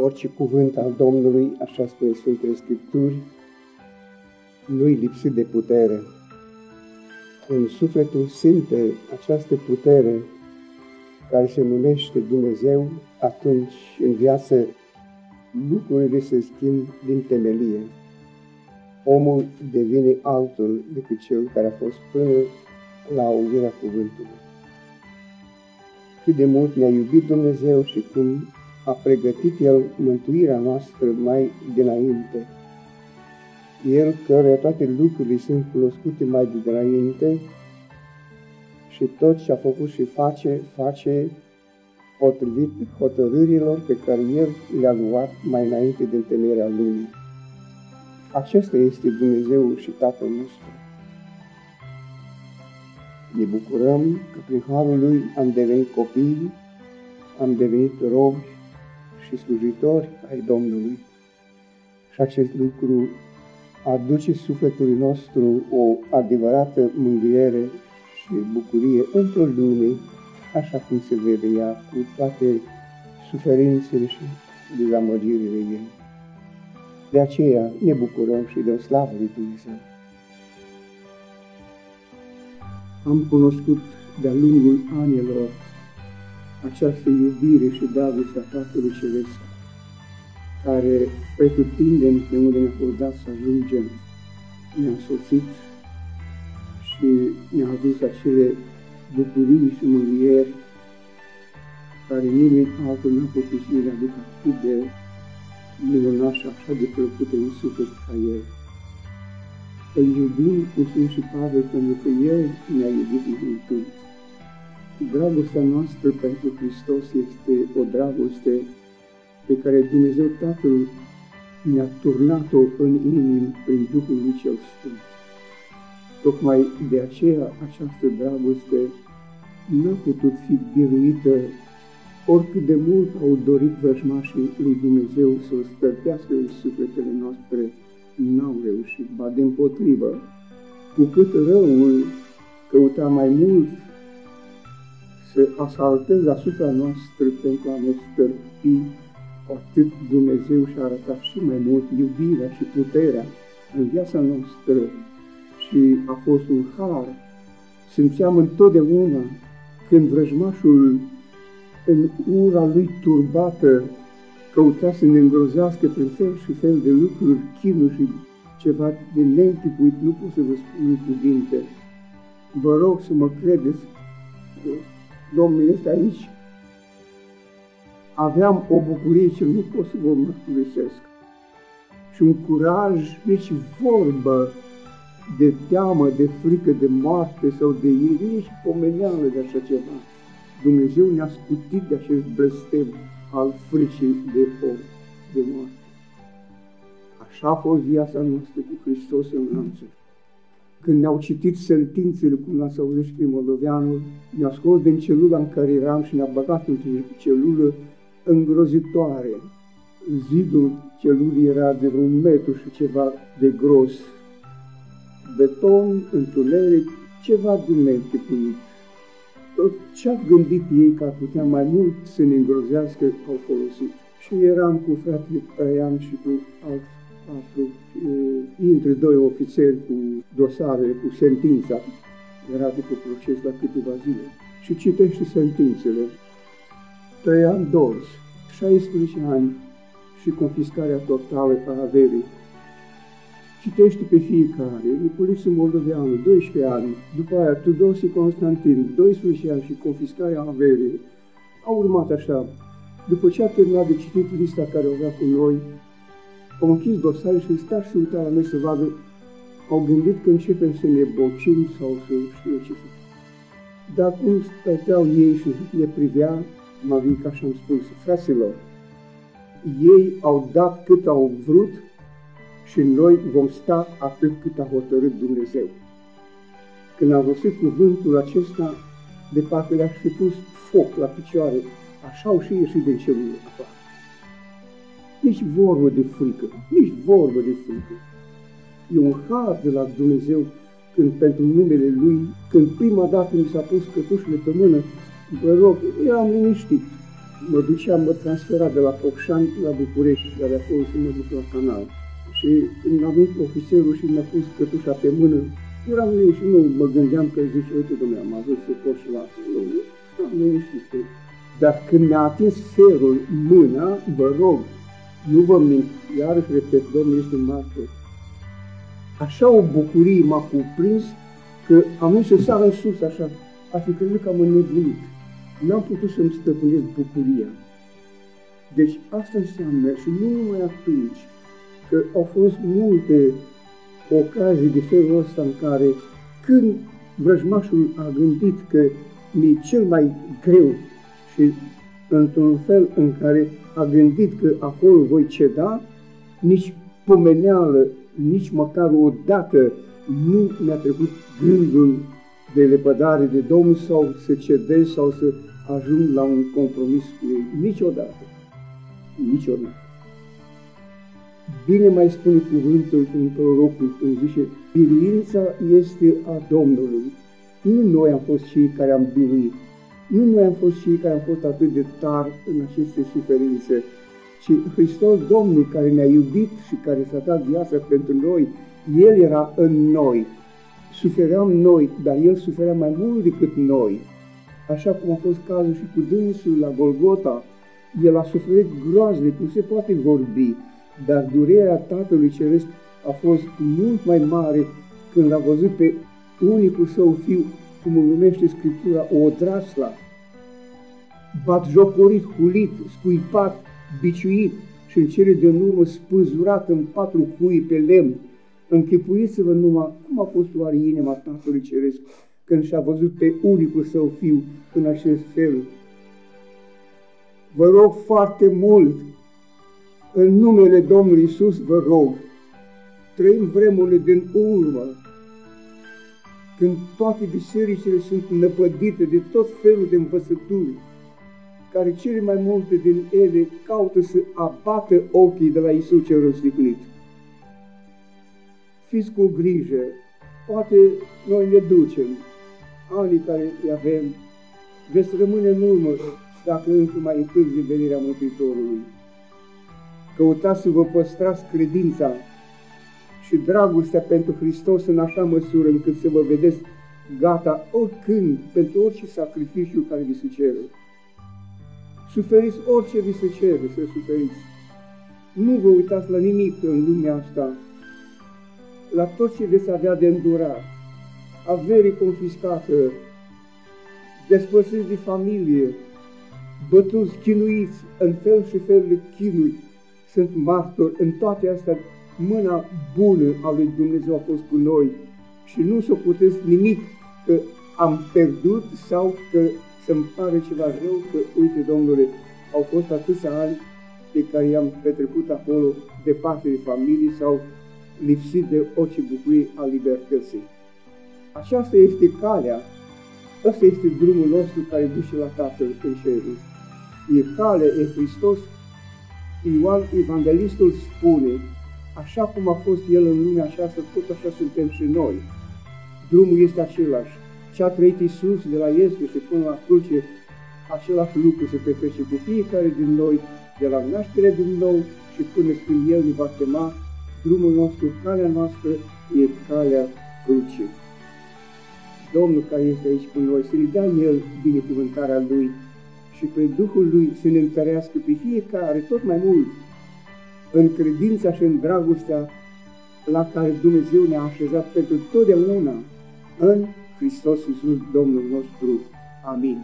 Orice cuvânt al Domnului, așa spune Sfintele Scripturi, nu-i lipsit de putere. În sufletul simte această putere care se numește Dumnezeu, atunci în viață lucrurile se schimb din temelie. Omul devine altul decât cel care a fost până la auzirea cuvântului. Cât de mult ne-a iubit Dumnezeu și cum a pregătit El mântuirea noastră mai dinainte. El, care toate lucrurile sunt cunoscute mai de dinainte și tot ce a făcut și face, face potrivit hotărârilor pe care El le-a luat mai înainte de întemeierea lumii. Acesta este Dumnezeu și Tatăl nostru. Ne bucurăm că prin Harul Lui am devenit copii, am devenit robi și slujitori ai Domnului. Și acest lucru aduce sufletului nostru o adevărată mângâiere și bucurie într-o lume, așa cum se vede ea, cu toate suferințele și dezamăgirile ei. De aceea ne bucurăm și de slavă lui Dumnezeu. Am cunoscut de-a lungul anilor această iubire și dragoste a Tatălui Ceresc, care pretutindeni de unde ne-a fost dat să ajungem, ne-a însoțit și ne-a adus acele bucurii și mângâieri care nimeni altul n-a putut să le aducă atât de minunat și așa de plăcute în suflet ca El. Îl iubim, cum spune și Pavel, pentru că El ne-a iubit întâi. Dragostea noastră pentru Hristos este o dragoste pe care Dumnezeu Tatăl ne-a turnat-o în inimă prin Duhul lui cel Sfânt. Tocmai de aceea această dragoste n-a putut fi biruită oricât de mult au dorit vrăjmașii lui Dumnezeu să o stărtească în sufletele noastre, n-au reușit, ba de împotrivă, cu cât răul căuta mai mult să asalteze asupra noastră pentru a ne stărpi, cu atât Dumnezeu și-a arătat și mai mult iubirea și puterea în viața noastră și a fost un har. Simțeam întotdeauna când vrăjmașul în ura lui turbată căuta să ne îngrozească prin fel și fel de lucruri, chinuri și ceva de neîntipuit, nu pot să vă spun în cuvinte. Vă rog să mă credeți, Domnul este aici. Aveam o bucurie ce nu pot să vă mărturisesc și un curaj, nici vorbă de teamă, de frică, de moarte sau de ei, nici pomeneală de așa ceva. Dumnezeu ne-a scutit de acest blestem al fricii de om, de moarte. Așa a fost viața noastră cu Hristos în lanțuri. Când ne-au citit sentințele, cum l-ați auzit și pe moldoveanul, ne-a scos din celula în care eram și ne-a băgat într-o celulă îngrozitoare. Zidul celulii era de un metru și ceva de gros. Beton, întuneric, ceva de neînchipuit tot ce a gândit ei că ar putea mai mult să ne îngrozească, au folosit. Și eram cu fratele Traian și cu alți patru, între doi ofițeri cu dosare, cu sentința. Era după proces la câteva zile. Și citește sentințele. Traian Dors, 16 ani și confiscarea totală a averii Citește pe fiecare, Niculiță Moldoveanu, 12 ani, după aia Tudosi Constantin, 12 ani și confiscarea averii. Au urmat așa. După ce a terminat de citit lista care o avea cu noi, au închis dosare și sta și uita la noi să vadă, au gândit că începem să ne bocim sau să știu ce să Dar cum stăteau ei și ne privea, Mavica așa am spus, fraților, ei au dat cât au vrut și noi vom sta atât cât a hotărât Dumnezeu. Când am văzut cuvântul acesta, de parcă le-aș fi pus foc la picioare, așa au și ieșit din celul afară. Nici vorbă de frică, nici vorbă de frică. E un har de la Dumnezeu când pentru numele Lui, când prima dată mi s-a pus cătușele pe mână, vă rog, eram liniștit. mă duceam, mă transfera de la Focșani la București, care acolo să mă duc la canal. Și când a venit ofițerul și mi-a pus cătușa pe mână, eram liniștit și nu mă gândeam că zice, uite, domnule, am ajuns să pot și la nu, stau liniștit. Dar când mi-a atins ferul mâna, vă rog, nu vă mint, iarăși repet, Domnul este martor. Așa o bucurie m-a cuprins că am vrut să sar în sus așa, a fi crezut că am înnebunit. N-am putut să-mi stăpânesc bucuria. Deci asta înseamnă și nu numai atunci, că au fost multe ocazii de felul ăsta în care când vrăjmașul a gândit că mi-e cel mai greu și într-un fel în care a gândit că acolo voi ceda, nici pomeneală, nici măcar o dată nu mi-a trecut gândul de lepădare de Domnul sau să cedez sau să ajung la un compromis cu ei. Niciodată. Niciodată. Bine mai spune cuvântul în prorocul când zice, biruința este a Domnului. Nu noi am fost cei care am biruit, nu noi am fost cei care am fost atât de tari în aceste suferințe, ci Hristos Domnul care ne-a iubit și care s-a dat viața pentru noi, El era în noi. Sufeream noi, dar El suferea mai mult decât noi. Așa cum a fost cazul și cu dânsul la Golgota, El a suferit groaznic, nu se poate vorbi, dar durerea Tatălui Ceresc a fost mult mai mare când l-a văzut pe unicul său fiu, cum îl numește Scriptura, o odrasla, batjocorit, hulit, scuipat, biciuit și în cele de urmă spânzurat în patru cui pe lemn. Închipuiți-vă numai cum a fost oare inima Tatălui Ceresc când și-a văzut pe unicul său fiu în acest fel. Vă rog foarte mult în numele Domnului Isus vă rog, trăim vremurile din urmă, când toate bisericile sunt năpădite de tot felul de învățături, care cele mai multe din ele caută să abată ochii de la Isus cel răsticnit. Fiți cu grijă, poate noi ne ducem, anii care îi avem, veți rămâne în urmă dacă încă mai întârzi venirea Mântuitorului. Căutați să vă păstrați credința și dragostea pentru Hristos în așa măsură încât să vă vedeți gata oricând pentru orice sacrificiu care vi se cere. Suferiți orice vi se cere să suferiți. Nu vă uitați la nimic în lumea asta, la tot ce veți avea de îndurat, averii confiscată, despărțiți de familie, bătuți, chinuiți în fel și fel de chinuri, sunt martori în toate astea, mâna bună a lui Dumnezeu a fost cu noi și nu să puteți nimic că am pierdut sau că să-mi pare ceva rău că, uite, Domnule, au fost atâția ani pe care i-am petrecut acolo departe de familie sau lipsit de orice bucurie a libertății. Aceasta este calea, ăsta este drumul nostru care duce la Tatăl în cerul. E cale, e Hristos Ioan Evanghelistul spune, așa cum a fost El în lumea aceasta, tot așa suntem și noi. Drumul este același. Ce a trăit Iisus de la Iescu și până la cruce, același lucru se petrece cu fiecare din noi, de la nașterea din nou și până când El ne va chema, drumul nostru, calea noastră, e calea crucii. Domnul care este aici cu noi, să ne dea El binecuvântarea Lui, și pe Duhul Lui să ne întărească pe fiecare tot mai mult în credința și în dragostea la care Dumnezeu ne-a așezat pentru totdeauna în Hristos Iisus Domnul nostru. Amin.